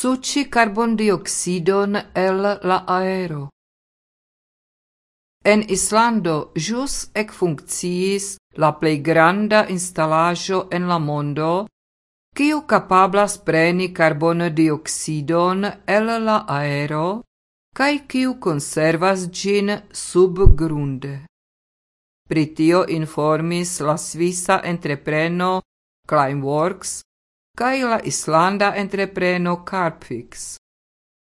suĉi carbondioksidon el la aero. En Islando ĵus ekfunkciis la plej granda instalaĵo en la mondo, kiu kapablas preni carbondioksidon el la aero kaj kiu konservas ĝin subgrunde. Pri tio informis la svisa entrepreno Climeworks kaj la islanda entrepreno Carpfix.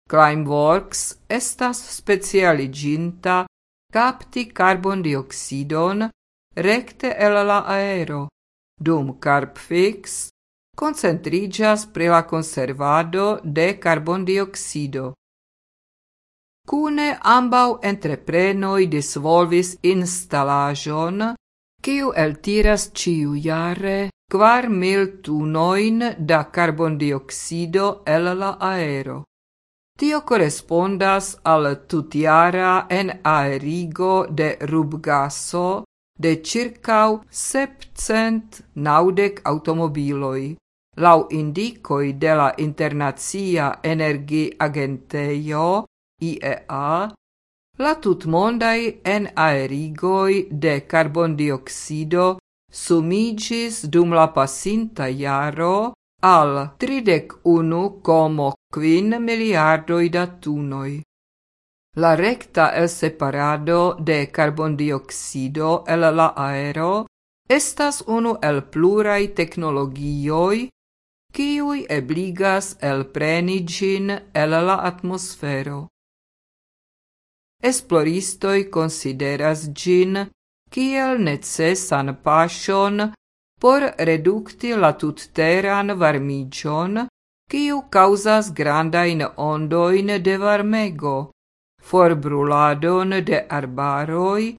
Climeworks estas specialiginta capti carbondioxidon recte el la aero, dum Carpfix concentrigas pri la conservado de carbondioxido. Cune ambau entreprenoi disvolvis instalajon, kiu eltiras ciu jare quar mil tunoin da carbondioxido el la aero. Tio correspondas al tutiara en aerigo de rubgaso de circau 700 naudec automobiloi. Lau indicoi de la Internazia Energi Agenteio, IEA, la tutmondai en aerigoi de carbondioxido sumigis dum la pasinta iaro al 31,5 miliardoi da tunoi. La recta el separado de carbondioxido el la aero estas unu el plurai technologioi kiui ebligas el prenigin el la atmosfero. Esploristoi consideras gin kiel necesan paŝon por redukti la tutteran varmiĝon, kiu kaŭzas grandajn ondojn de varmego, forbruladon de arbaroj,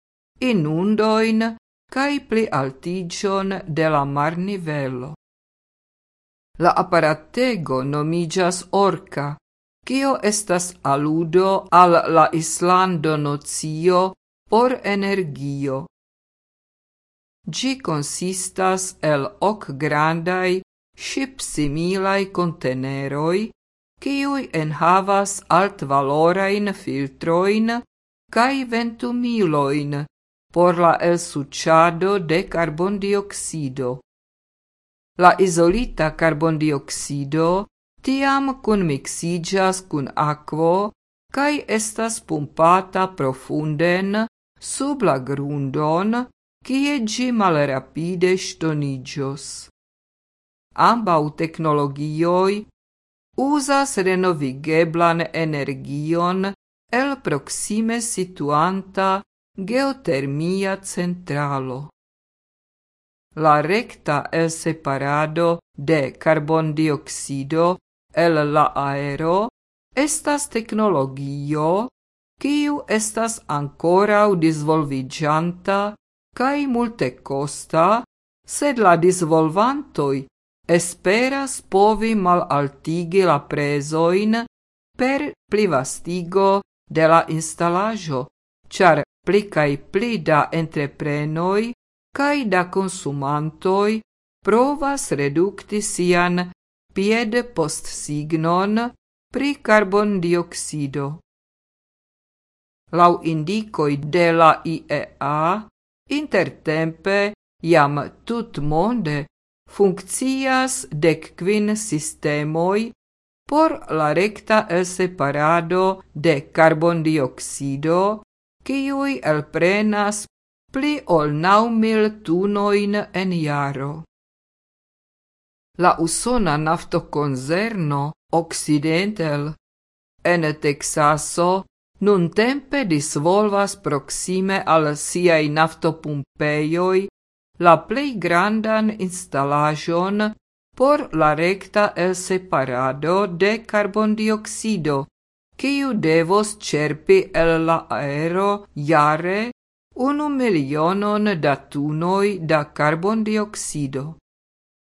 inundojn kaj plialtiĝon de la marnivelo. La aparatego nomiĝas orca, kio estas aludo al la islando nocio por energio. Gi consistas el ok grandai ship similai conteneroi, kiui enhavas alt valorain filtroin kai ventumiloin por la el suciado de carbondioxido. La isolita carbondioxido tiam kun mixigas kun aquo kai estas pumpata profunden sub la grundon kie ĝi malrapide ŝtoniĝos. Ambaŭ teknologioj uzas renovigeblan energion el proxime situanta geotermia centralo. La recta el separado de carbondioxido el la aero estas technologio kiu estas ancorau disvolvigianta cae multe costa, sed la disvolvantoi esperas povi mal altigi la presoin per plivastigo de la installajo, char pli cae pli da cae da consumantoi provas redukti sian pied post signon pri carbon dioxido. Lau indicoi de la IEA, Intertempe jam tut monde funccias dec quin sistemoi por la recta separado de carbon dioxido, quiui elprenas pli ol nau mil tunoin en jaro. la usona naftoconzerno Occidental en Texaso nun tempe disvolvas proxime al siai naftopumpeioi la plei grandan instalajon por la recta el separado de carbondioxido, quiu devos cerpi el la aero jare unu milionon da tunoi da carbondioxido.